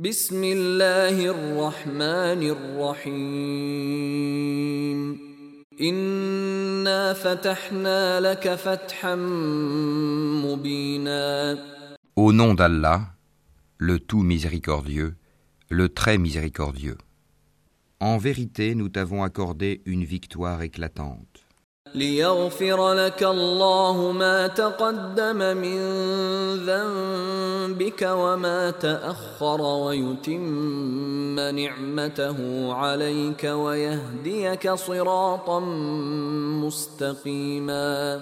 بسم الله الرحمن الرحيم إنا فتحنا لك فتحا مبينا Au nom d'Allah, le tout miséricordieux, le très miséricordieux. En vérité, nous t'avons accordé une victoire éclatante. ليغفر لك الله ما تقدم من ذنبك وما تأخر ويتم نعمته عليك ويهديك صراطا مستقيما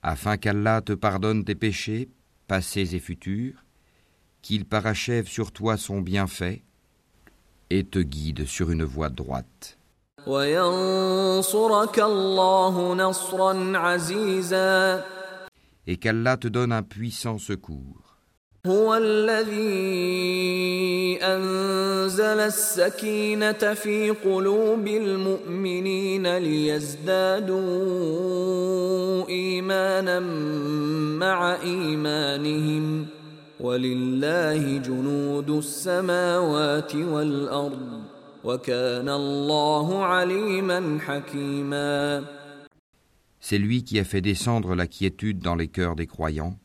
afin qu'Allah te pardonne tes péchés, passés et futurs, qu'il parachève sur toi son bienfait et te guide sur une voie droite. وينصرك الله نصرا عزيزا. Et qu'Allah te donne un puissant secours. هو الذي أنزل السكينة في قلوب المؤمنين ليزدادوا إيمانا مع إيمانهم. ولله جنود السماوات والأرض. C'est lui qui a fait descendre la quiétude dans les cœurs des croyants,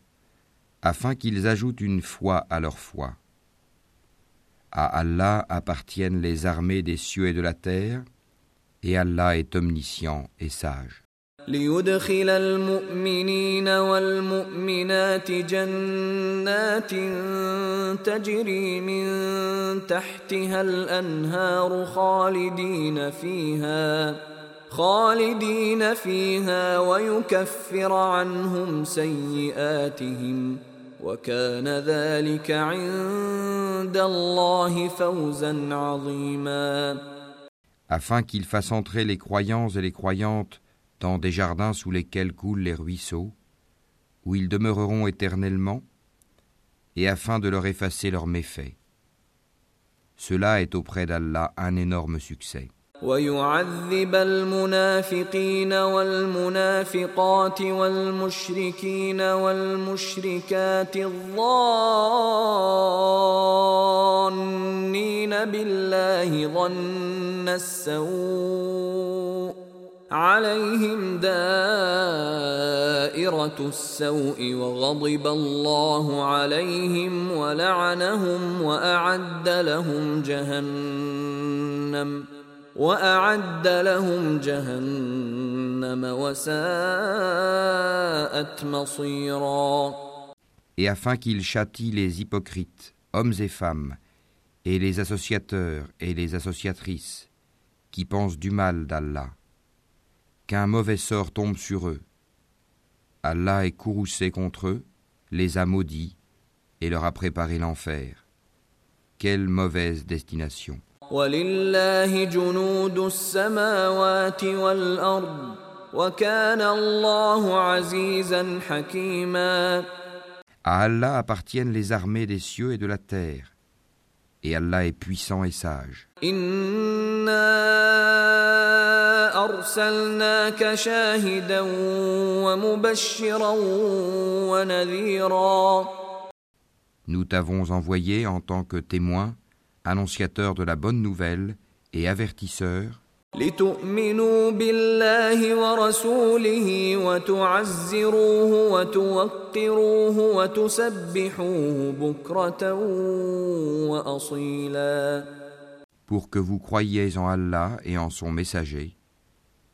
afin qu'ils ajoutent une foi à leur foi. À Allah appartiennent les armées des cieux et de la terre, et Allah est omniscient et sage. ليدخل المؤمنين والمؤمنات جنات تجري من تحتها الأنهار خالدين فيها خالدين فيها ويكفر عنهم سيئاتهم. وكان ذلك عند الله فوزا عظيما. Afin qu'il fasse entrer les croyants et les croyantes dans des jardins sous lesquels coulent les ruisseaux, où ils demeureront éternellement, et afin de leur effacer leurs méfaits. Cela est auprès d'Allah un énorme succès. ويعذب المنافقين والمنافقات والمشركين والمشركات الظانين بالله ظن السوء عليهم دائرة السوء وغضب الله عليهم ولعنهم وأعد لهم جهنم وأعد لهم جهنم وساءت مصيرا Et afin qu'il châtie les hypocrites, hommes et femmes, et les associateurs et les associatrices, qui pensent du mal d'Allah, qu'un mauvais sort tombe sur eux. Allah est courroucé contre eux, les a maudits et leur a préparé l'enfer. Quelle mauvaise destination. À Allah appartiennent les armées des cieux et de la terre. Et Allah est puissant et sage. أرسلناك شاهدا ومبشرا ونذيرا Nous t'avons envoyé en tant que témoin, annonciateur de la bonne nouvelle et avertisseur, لتؤمنوا بالله ورسوله وتعزروه وتوقروه وتسبحوه بكرة وأصيلا pour que vous croyiez en Allah et en son messager,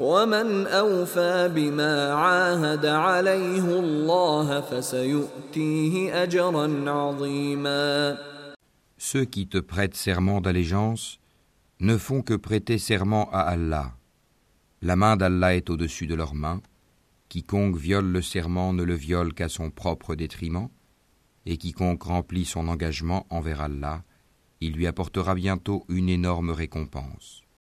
ومن أوفى بما عاهد عليه الله فسيؤتيه أجرا عظيما Ceux qui te prêtent serment d'allégeance ne font que prêter serment à Allah. La main d'Allah est au-dessus de leurs mains. Quiconque viole le serment ne le viole qu'à son propre détriment, et quiconque remplit son engagement envers Allah, il lui apportera bientôt une énorme récompense.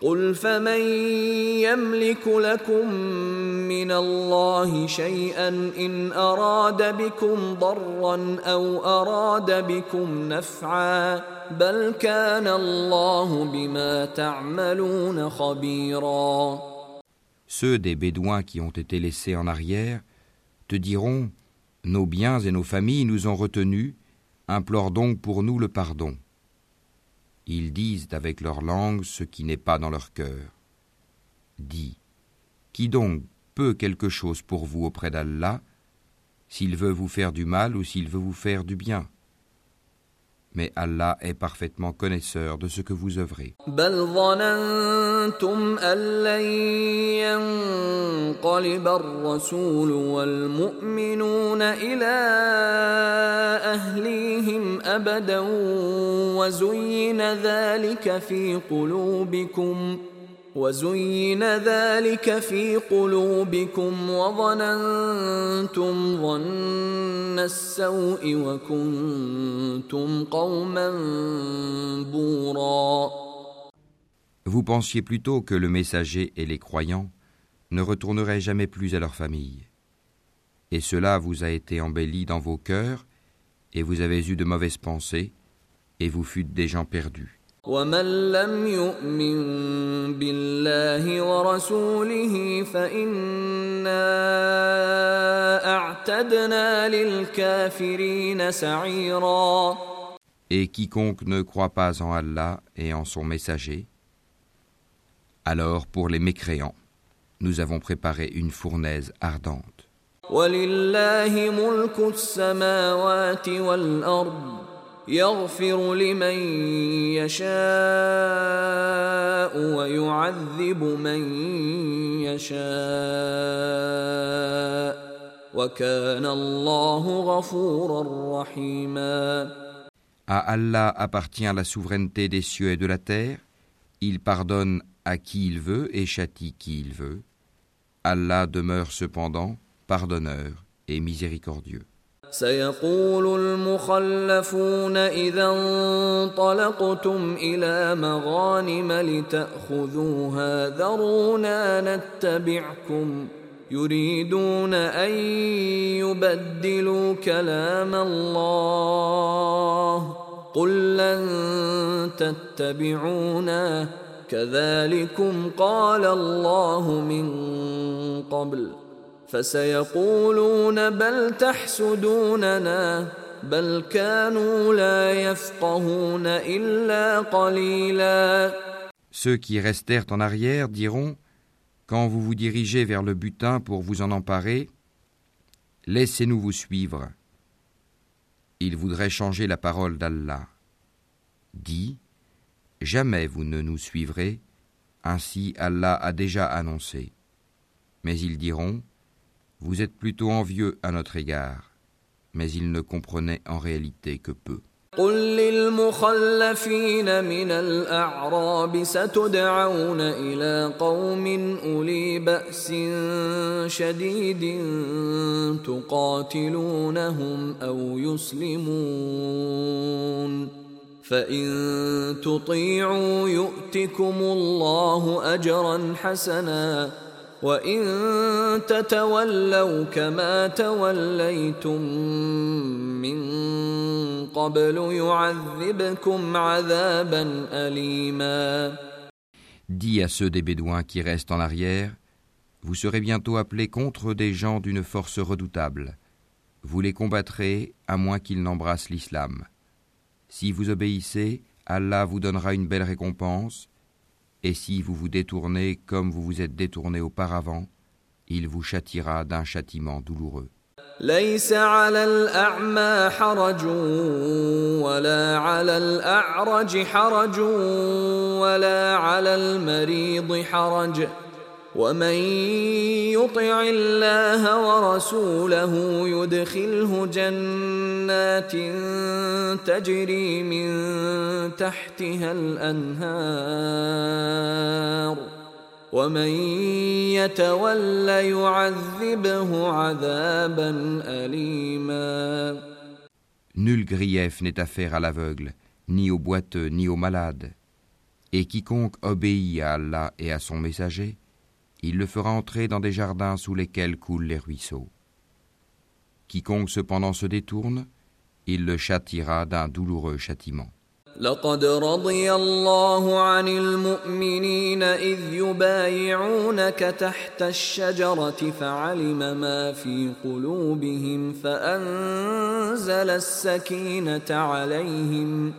قل فمن يملك لكم من الله شيئا ان اراد بكم ضرا او اراد بكم نفعا بل كان الله بما تعملون خبيرا Ceux des Bédouins qui ont été laissés en arrière te diront Nos biens et nos familles nous ont retenus, implore donc pour nous le pardon. Ils disent avec leur langue ce qui n'est pas dans leur cœur. Dis, qui donc peut quelque chose pour vous auprès d'Allah, s'il veut vous faire du mal ou s'il veut vous faire du bien? Mais Allah est parfaitement connaisseur de ce que vous œuvrez. وزين ذلك في قلوبكم وظننتم ظن السوء وكنتم قوما بورا Vous pensiez plutôt que le messager et les croyants ne retourneraient jamais plus à leur famille. Et cela vous a été embelli dans vos cœurs, et vous avez eu de mauvaises pensées, et vous fûtes des gens perdus. ومن لم يؤمن بالله ورسوله فإنا أعتدنا للكافرين سعيرا Et quiconque ne croit pas en Allah et en son messager, alors pour les mécréants, nous avons préparé une fournaise ardente. ولله ملك السماوات والأرض يغفر لمن يشاء ويعذب من يشاء وكان الله غفورا رحيما À Allah appartient la souveraineté des cieux et de la terre. Il pardonne à qui il veut et châtie qui il veut. Allah demeure cependant pardonneur et miséricordieux. سيقول المخلفون إذا انطلقتم إلى مغانم لتأخذوها ذرونا نتبعكم يريدون أن يبدلوا كلام الله قل لن تتبعونا كذلكم قال الله من قبل ۖ Ceux qui restèrent en arrière diront Quand vous vous dirigez vers le butin pour vous en emparer, laissez-nous vous suivre. Ils voudraient changer la parole d'Allah. Dis Jamais vous ne nous suivrez, ainsi Allah a déjà annoncé. Mais ils diront vous êtes plutôt envieux à notre égard. Mais il ne comprenait en réalité que peu. قل للمخلفين من الأعراب ستدعون إلى قوم أولي بأس شديد تقاتلونهم أو يسلمون فإن تطيعوا يؤتكم الله أجرا حسناً Dis à ceux des Bédouins qui restent en arrière, vous serez bientôt appelés contre des gens d'une force redoutable. Vous les combattrez à moins qu'ils n'embrassent l'islam. Si vous obéissez, Allah vous donnera une belle récompense, et si vous vous détournez comme vous vous êtes détourné auparavant, il vous châtira d'un châtiment douloureux. ليس على الأعمى حرج ولا على الأعرج حرج ولا على المريض حرج ومن يطع الله ورسوله يدخله جنات تجري من تحتها الانهار ومن يتول يعذبه عذابا اليما Nul grief n'est à faire à l'aveugle, ni au boiteux, ni au malade. Et quiconque obéit à Allah et à son messager, il le fera entrer dans des jardins sous lesquels coulent les ruisseaux. Quiconque cependant se détourne, il le châtira d'un douloureux châtiment. لقد رضي الله عن المؤمنين إذ يبايعونك تحت الشجرة فعلم ما في قلوبهم فأنزل السكينة عليهم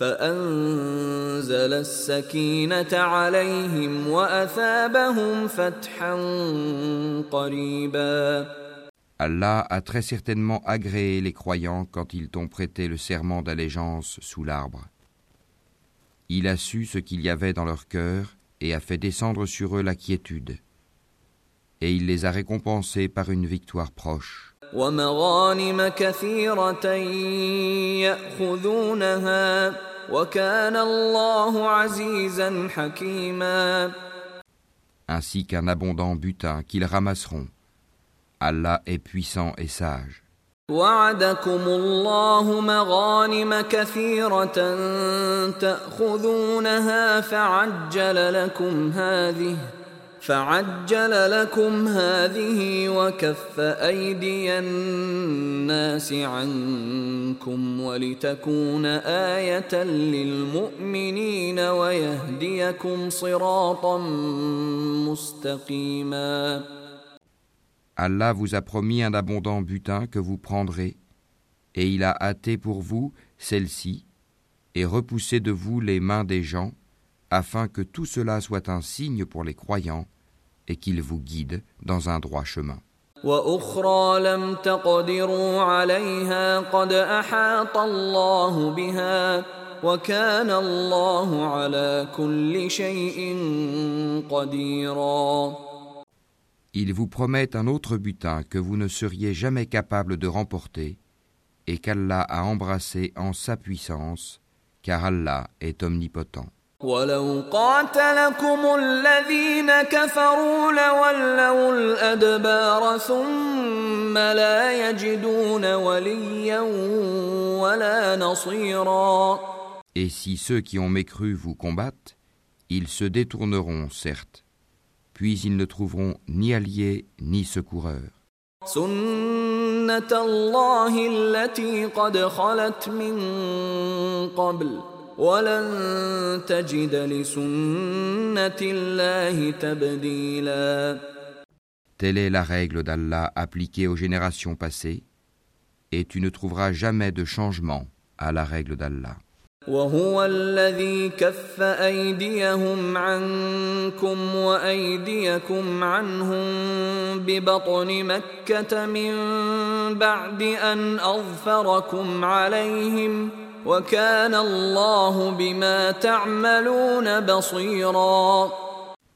فأنزل السكينة عليهم وأثابهم فتحا قريبا Allah a très certainement agréé les croyants quand ils t'ont prêté le serment d'allégeance sous l'arbre. Il a su ce qu'il y avait dans leur cœur et a fait descendre sur eux la quiétude. Et il les a récompensés par une victoire proche. ومغانم كثيرة يأخذونها وكان الله عزيزا حكيما Ainsi qu'un abondant butin qu'ils ramasseront. Allah est puissant et sage. وعدكم الله مغانم كثيرة تأخذونها فعجل لكم هذه فعجل لكم هذه وكف أيدي الناس عنكم ولتكون آية للمؤمنين ويهديكم صراطا مستقيما Allah vous a promis un abondant butin que vous prendrez, et il a hâté pour vous celle-ci, et repoussé de vous les mains des gens, afin que tout cela soit un signe pour les croyants, et qu'il vous guide dans un droit chemin. Ils vous promettent un autre butin que vous ne seriez jamais capable de remporter et qu'Allah a embrassé en sa puissance, car Allah est omnipotent. Et si ceux qui ont mécru vous combattent, ils se détourneront, certes, puis ils ne trouveront ni alliés ni secoureurs. Telle est la règle d'Allah appliquée aux générations passées, et tu ne trouveras jamais de changement à la règle d'Allah. وهو الذي كف ايديهم عنكم وايديكم عنهم ببطن مكه من بعد ان اظفركم عليهم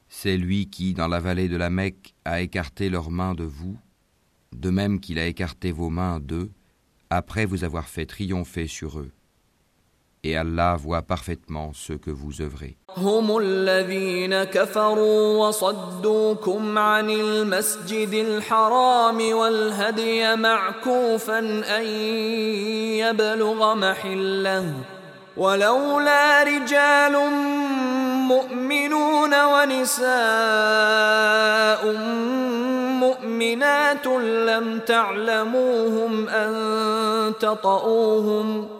C'est lui qui, dans la vallée de la Mecque, a écarté leurs mains de vous, de même qu'il a écarté vos mains d'eux, après vous avoir fait triompher sur eux. Et Allah voit parfaitement ce que vous œuvrez. ولولا رجال مؤمنون ونساء مؤمنات لم تعلموهم أن تطؤوهم ۖ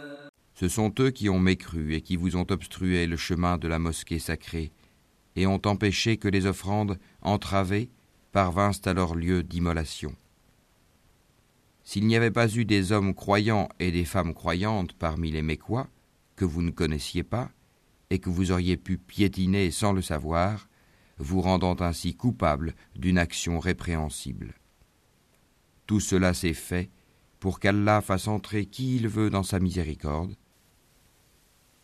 Ce sont eux qui ont mécru et qui vous ont obstrué le chemin de la mosquée sacrée et ont empêché que les offrandes entravées parvinrent à leur lieu d'immolation. S'il n'y avait pas eu des hommes croyants et des femmes croyantes parmi les Mécois, que vous ne connaissiez pas, et que vous auriez pu piétiner sans le savoir, vous rendant ainsi coupable d'une action répréhensible. Tout cela s'est fait pour qu'Allah fasse entrer qui il veut dans sa miséricorde.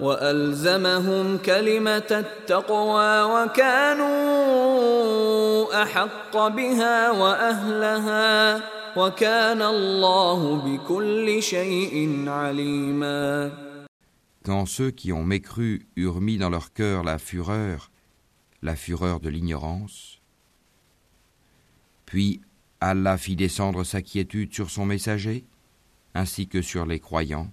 وألزمهم كلمة التقوى وكانوا أحق بها وأهلها وكان الله بكل شيء عليما Quand ceux qui ont mécru eurent mis dans leur cœur la fureur, la fureur de l'ignorance, puis Allah fit descendre sa quiétude sur son messager, ainsi que sur les croyants,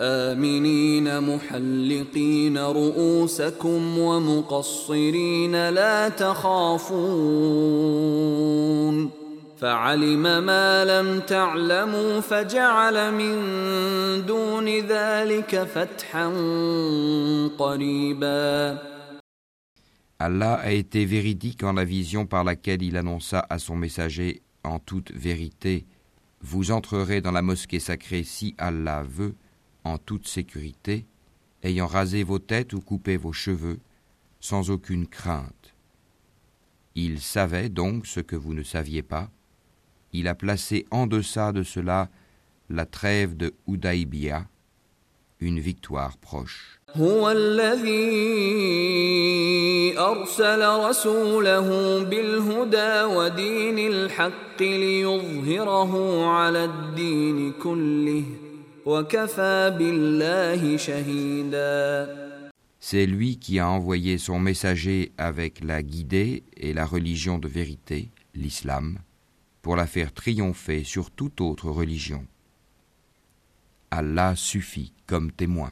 آمنين محلقين رؤوسكم ومقصرين لا تخافون فعلم ما لم تعلموا فجعل من دون ذلك فتحا قريبا Allah a été véridique en la vision par laquelle il annonça à son messager en toute vérité Vous entrerez dans la mosquée sacrée si Allah veut, en toute sécurité, ayant rasé vos têtes ou coupé vos cheveux, sans aucune crainte. Il savait donc ce que vous ne saviez pas. Il a placé en deçà de cela la trêve de Udaibia, une victoire proche. هو الذي أرسل رسوله بالهدى ودين الحق ليظهره على الدين كله وكفى بالله شهيدا C'est lui qui a envoyé son messager avec la guidée et la religion de vérité, l'islam, pour la faire triompher sur toute autre religion. Allah suffit comme témoin.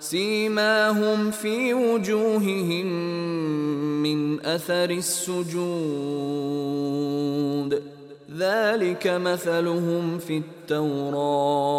سيماهم في وجوههم من أثر السجود. ذلك مثلهم في التوراه.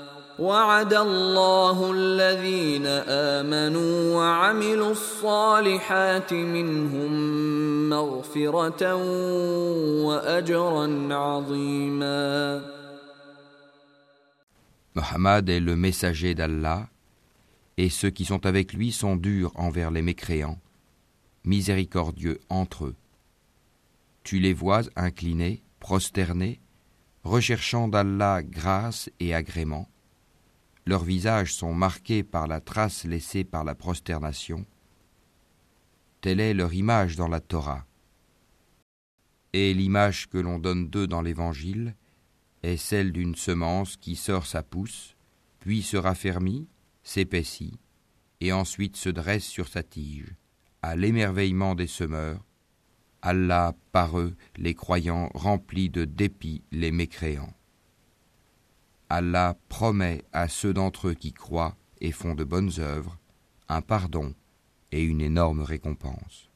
وعد الله الذين آمنوا وعملوا الصالحات منهم مغفرة وأجرا عظيما Mohammed est le messager d'Allah, et ceux qui sont avec lui sont durs envers les mécréants, miséricordieux entre eux. Tu les vois inclinés, prosternés, recherchant d'Allah grâce et agrément. Leurs visages sont marqués par la trace laissée par la prosternation. Telle est leur image dans la Torah. Et l'image que l'on donne d'eux dans l'Évangile est celle d'une semence qui sort sa pousse, puis se raffermit, s'épaissit, et ensuite se dresse sur sa tige, à l'émerveillement des semeurs, Allah par eux les croyants remplit de dépit les mécréants. Allah promet à ceux d'entre eux qui croient et font de bonnes œuvres un pardon et une énorme récompense.